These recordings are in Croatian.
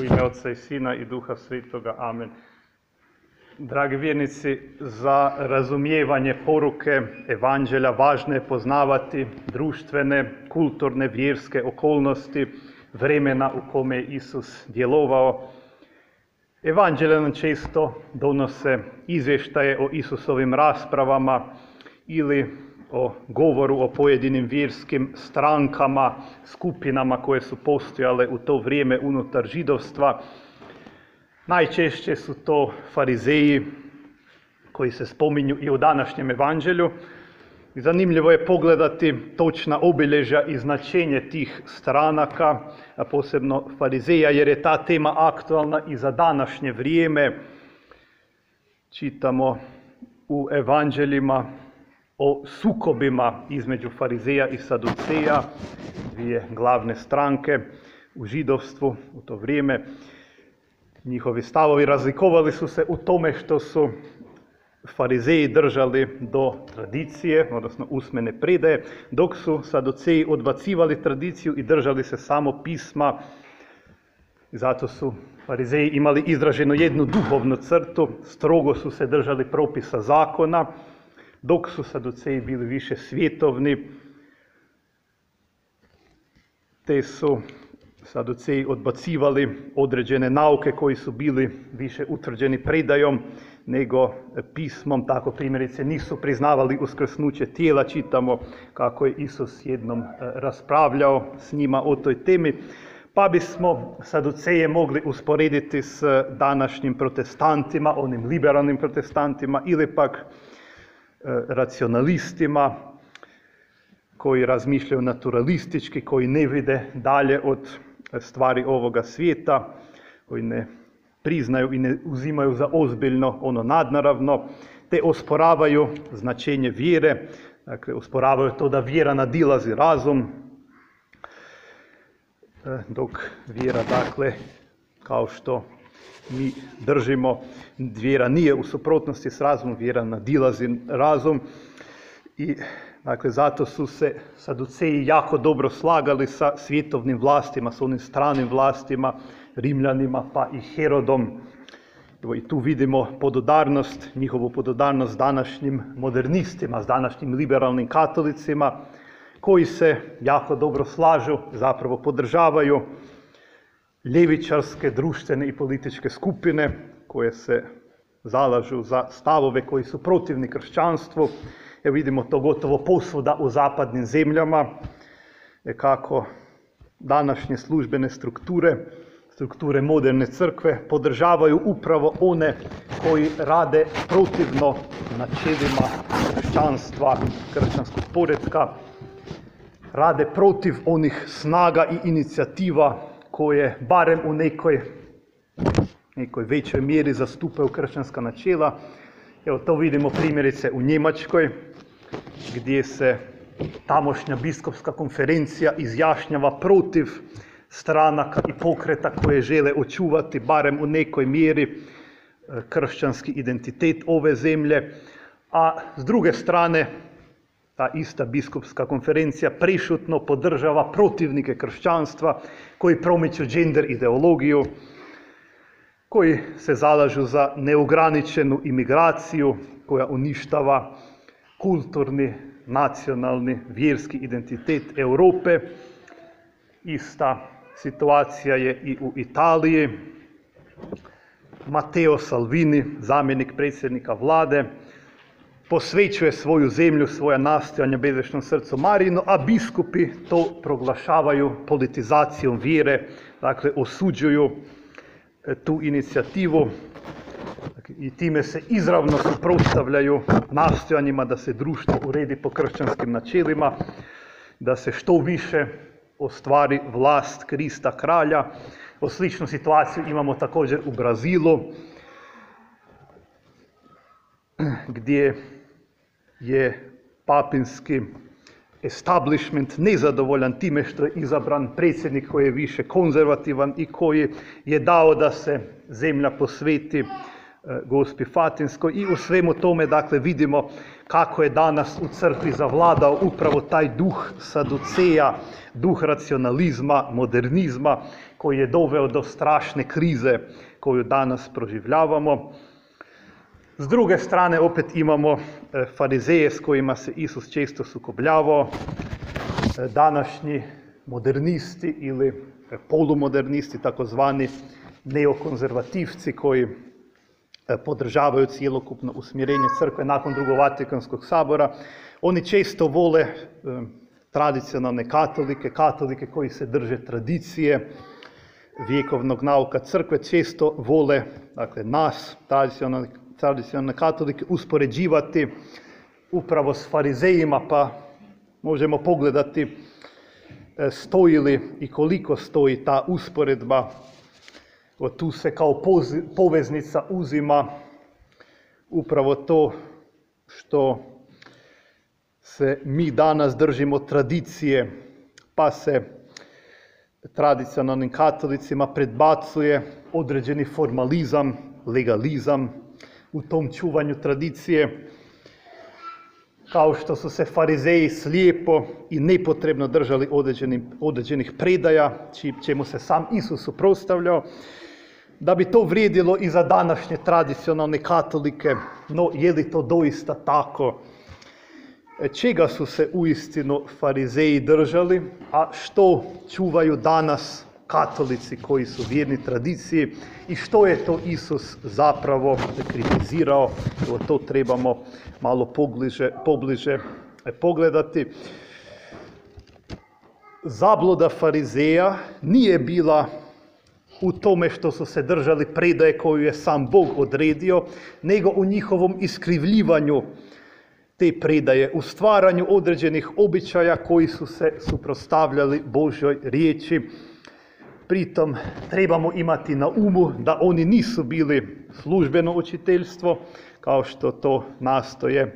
U ime Otca i Sina i Duha Svetoga. Amen. Dragi vjernici, za razumijevanje poruke evanđelja važno je poznavati društvene, kulturne, vjerske okolnosti vremena u kome je Isus djelovao. Evanđelja nam često donose izvještaje o Isusovim raspravama ili o govoru o pojedinim vjerskim strankama, skupinama koje su postojale u to vrijeme unutar židovstva. Najčešće su to farizeji koji se spominju i u današnjem evanđelju. I zanimljivo je pogledati točna obilježja i značenje tih stranaka, a posebno farizeja, jer je ta tema aktualna i za današnje vrijeme. Čitamo u evanđeljima o sukobima između farizeja i saduceja, dvije glavne stranke u židovstvu u to vrijeme. Njihovi stavovi razlikovali su se u tome što su farizeji držali do tradicije, odnosno usmene predaje, dok su saduceji odbacivali tradiciju i držali se samo pisma. Zato su farizeji imali izraženu jednu duhovnu crtu, strogo su se držali propisa zakona, dok su saduceji bili više svjetovni, te su saduceji odbacivali određene nauke koji su bili više utvrđeni predajom nego pismom, tako primjerice nisu priznavali uskrsnuće tijela, čitamo kako je Isus jednom e, raspravljao s njima o toj temi, pa bismo saduceje mogli usporediti s današnjim protestantima, onim liberalnim protestantima ili pak racionalistima koji razmišljaju naturalistički, koji ne vide dalje od stvari ovoga svijeta, koji ne priznaju i ne uzimaju za ozbiljno ono nadnaravno, te osporavaju značenje vjere, dakle osporavaju to da vjera nadilazi razum, e, dok vjera dakle kao što mi držimo, vjera nije u suprotnosti s razumom, vjera nadilazi razum i Dakle, zato su se saduceji jako dobro slagali sa svjetovnim vlastima, sa onim stranim vlastima, Rimljanima pa i Herodom. I tu vidimo pododarnost, njihovu pododarnost današnjim modernistima, s današnjim liberalnim katolicima, koji se jako dobro slažu, zapravo podržavaju ljevičarske, društvene i političke skupine koje se zalažu za stavove koji su protivni kršćanstvu, Evo vidimo to gotovo posvuda u zapadnim zemljama, e, kako današnje službene strukture, strukture moderne crkve podržavaju upravo one koji rade protivno načelima kršćanstva, kršćanskog poredka, rade protiv onih snaga i inicijativa koje barem u nekoj, nekoj većoj mjeri zastupaju kršćanska načela. Evo to vidimo primjerice u Njemačkoj, gdje se tamošnja biskupska konferencija izjašnjava protiv stranaka i pokreta koje žele očuvati barem u nekoj mjeri e, kršćanski identitet ove zemlje, a s druge strane ta ista biskupska konferencija prišutno podržava protivnike kršćanstva koji promiču gender ideologiju, koji se zalažu za neograničenu imigraciju koja uništava kulturni, nacionalni, vjerski identitet Europe. Ista situacija je i u Italiji. Matteo Salvini, zamjenik predsjednika vlade, posvećuje svoju zemlju, svoja nastojanja bezvešnom srcu Marinu, a biskupi to proglašavaju politizacijom vjere, dakle osuđuju e, tu inicijativu i time se izravno suprotstavljaju nastojanjima da se društvo uredi po kršćanskim načelima, da se što više ostvari vlast Krista kralja. O sličnu situaciju imamo također u Brazilu, gdje je papinski establishment nezadovoljan time što je izabran predsjednik koji je više konzervativan i koji je dao da se zemlja posveti Gospi Fatinskoj i u svemu tome dakle vidimo kako je danas u crkvi zavladao upravo taj duh saduceja, duh racionalizma, modernizma koji je doveo do strašne krize koju danas proživljavamo. S druge strane opet imamo farizeje s kojima se Isus često sukobljavao, današnji modernisti ili polumodernisti, takozvani neokonzervativci koji podržavaju cjelokupno usmjerenje crkve nakon drugog Vatikanskog sabora. Oni često vole tradicionalne katolike, katolike koji se drže tradicije vjekovnog nauka crkve, često vole dakle, nas, tradicionalne, tradicionalne katolike, uspoređivati upravo s farizejima, pa možemo pogledati stoji li i koliko stoji ta usporedba. Tu se kao poveznica uzima upravo to što se mi danas držimo tradicije, pa se tradicionalnim katolicima predbacuje određeni formalizam, legalizam u tom čuvanju tradicije, kao što su se farizeji slijepo i nepotrebno držali određenih predaja, čemu se sam Isus suprotstavljao, da bi to vrijedilo i za današnje tradicionalne katolike, no je li to doista tako? Čega su se uistinu farizeji držali, a što čuvaju danas katolici koji su vjerni tradiciji i što je to Isus zapravo kritizirao, evo to trebamo malo pobliže, pobliže pogledati. Zabluda farizeja nije bila u tome što su se držali predaje koju je sam Bog odredio, nego u njihovom iskrivljivanju te predaje, u stvaranju određenih običaja koji su se suprostavljali Božoj riječi. Pritom trebamo imati na umu da oni nisu bili službeno učiteljstvo, kao što to nastoje e,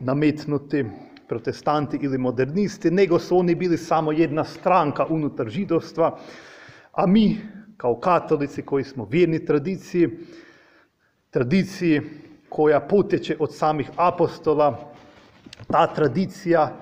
nametnuti protestanti ili modernisti, nego su oni bili samo jedna stranka unutar židovstva, a mi kao katolici koji smo vjerni tradiciji, tradiciji koja potječe od samih apostola, ta tradicija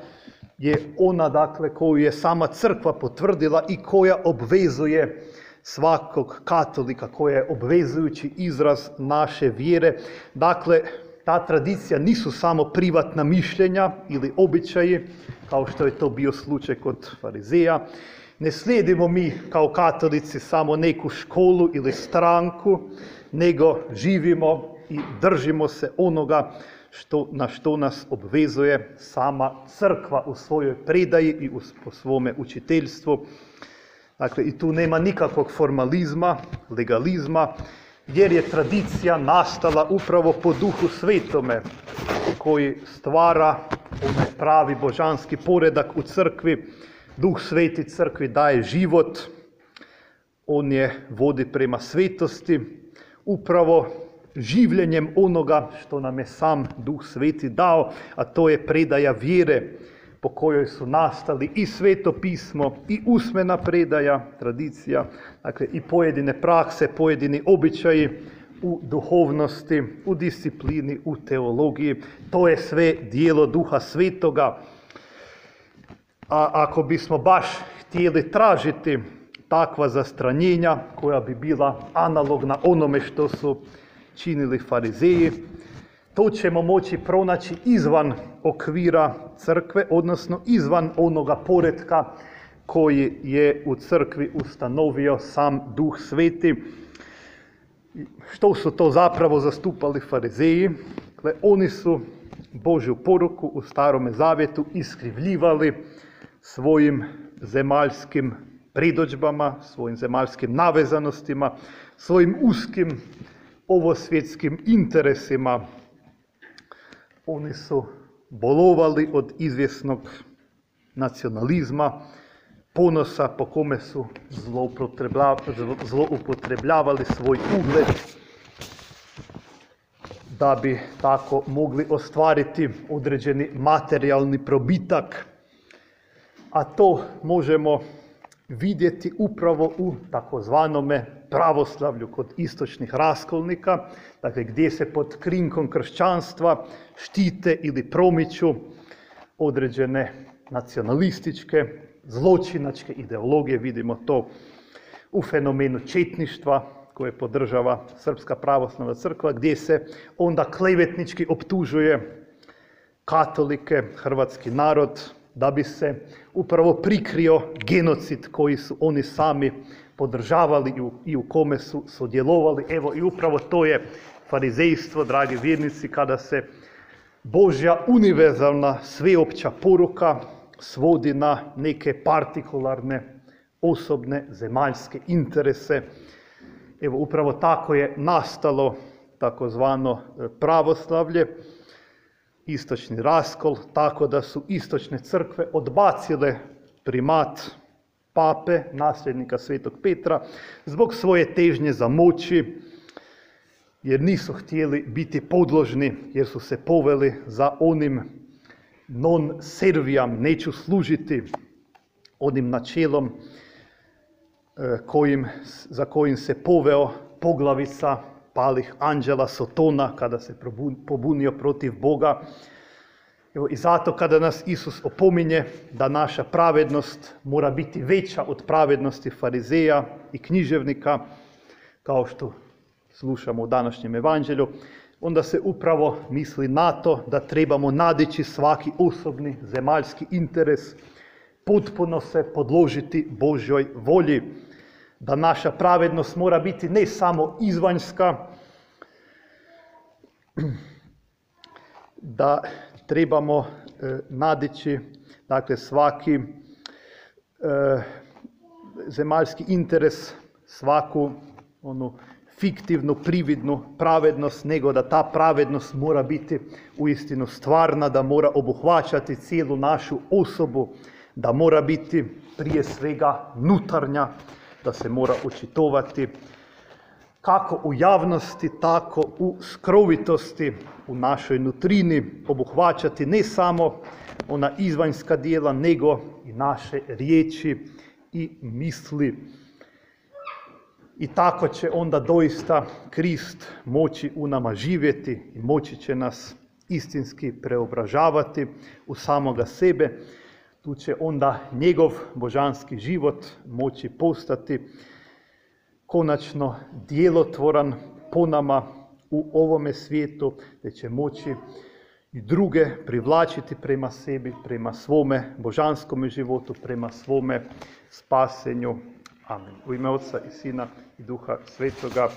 je ona dakle koju je sama crkva potvrdila i koja obvezuje svakog katolika, koja je obvezujući izraz naše vjere. Dakle, ta tradicija nisu samo privatna mišljenja ili običaji, kao što je to bio slučaj kod farizeja. Ne slijedimo mi kao katolici samo neku školu ili stranku, nego živimo i držimo se onoga što, na što nas obvezuje sama crkva u svojoj predaji i u, po svome učiteljstvu. Dakle, i tu nema nikakvog formalizma, legalizma, jer je tradicija nastala upravo po duhu svetome koji stvara onaj pravi božanski poredak u crkvi. Duh sveti crkvi daje život, on je vodi prema svetosti, upravo življenjem onoga što nam je sam Duh sveti dao, a to je predaja vjere po kojoj su nastali i sveto pismo i usmena predaja, tradicija, dakle i pojedine prakse, pojedini običaji u duhovnosti, u disciplini, u teologiji. To je sve dijelo duha svetoga. A ako bismo baš htjeli tražiti takva zastranjenja koja bi bila analogna onome što su činili farizeji, to ćemo moći pronaći izvan okvira crkve, odnosno izvan onoga poredka koji je u crkvi ustanovio sam Duh Sveti. Što su to zapravo zastupali farizeji? Dakle, oni su Božju poruku u starome zavjetu iskrivljivali svojim zemaljskim pridođbama, svojim zemaljskim navezanostima, svojim uskim ovosvjetskim interesima. Oni su bolovali od izvjesnog nacionalizma, ponosa po kome su zloupotrebljavali svoj ugled da bi tako mogli ostvariti određeni materijalni probitak, a to možemo vidjeti upravo u takozvanome pravoslavlju kod istočnih raskolnika, dakle gdje se pod krinkom kršćanstva štite ili promiču određene nacionalističke, zločinačke ideologije, vidimo to u fenomenu četništva koje podržava Srpska pravoslavna crkva, gdje se onda klevetnički optužuje katolike, hrvatski narod, da bi se upravo prikrio genocid koji su oni sami podržavali i u, i u kome su sudjelovali. Evo i upravo to je farizejstvo, dragi vjernici, kada se Božja univerzalna sveopća poruka svodi na neke partikularne, osobne, zemaljske interese. Evo upravo tako je nastalo takozvano pravoslavlje, istočni raskol, tako da su istočne crkve odbacile primat pape, nasljednika svetog Petra, zbog svoje težnje za moći, jer nisu htjeli biti podložni, jer su se poveli za onim non servijam, neću služiti onim načelom e, kojim, za kojim se poveo poglavica palih anđela Sotona kada se pobunio protiv Boga. Evo, I zato kada nas Isus opominje da naša pravednost mora biti veća od pravednosti farizeja i književnika, kao što slušamo u današnjem evanđelju, onda se upravo misli na to da trebamo nadići svaki osobni zemaljski interes, potpuno se podložiti Božjoj volji, da naša pravednost mora biti ne samo izvanjska, da trebamo e, nadići dakle, svaki e, zemaljski interes, svaku onu fiktivnu, prividnu pravednost, nego da ta pravednost mora biti uistinu stvarna, da mora obuhvaćati cijelu našu osobu, da mora biti prije svega nutarnja, da se mora očitovati kako u javnosti, tako u skrovitosti u našoj nutrini, obuhvaćati ne samo ona izvanjska dijela, nego i naše riječi i misli. I tako će onda doista Krist moći u nama živjeti i moći će nas istinski preobražavati u samoga sebe. Tu će onda njegov božanski život moći postati konačno djelotvoran po nama u ovome svijetu, te će moći i druge privlačiti prema sebi, prema svome božanskome životu, prema svome spasenju. Amen. U ime Otca i Sina i Duha Svetoga.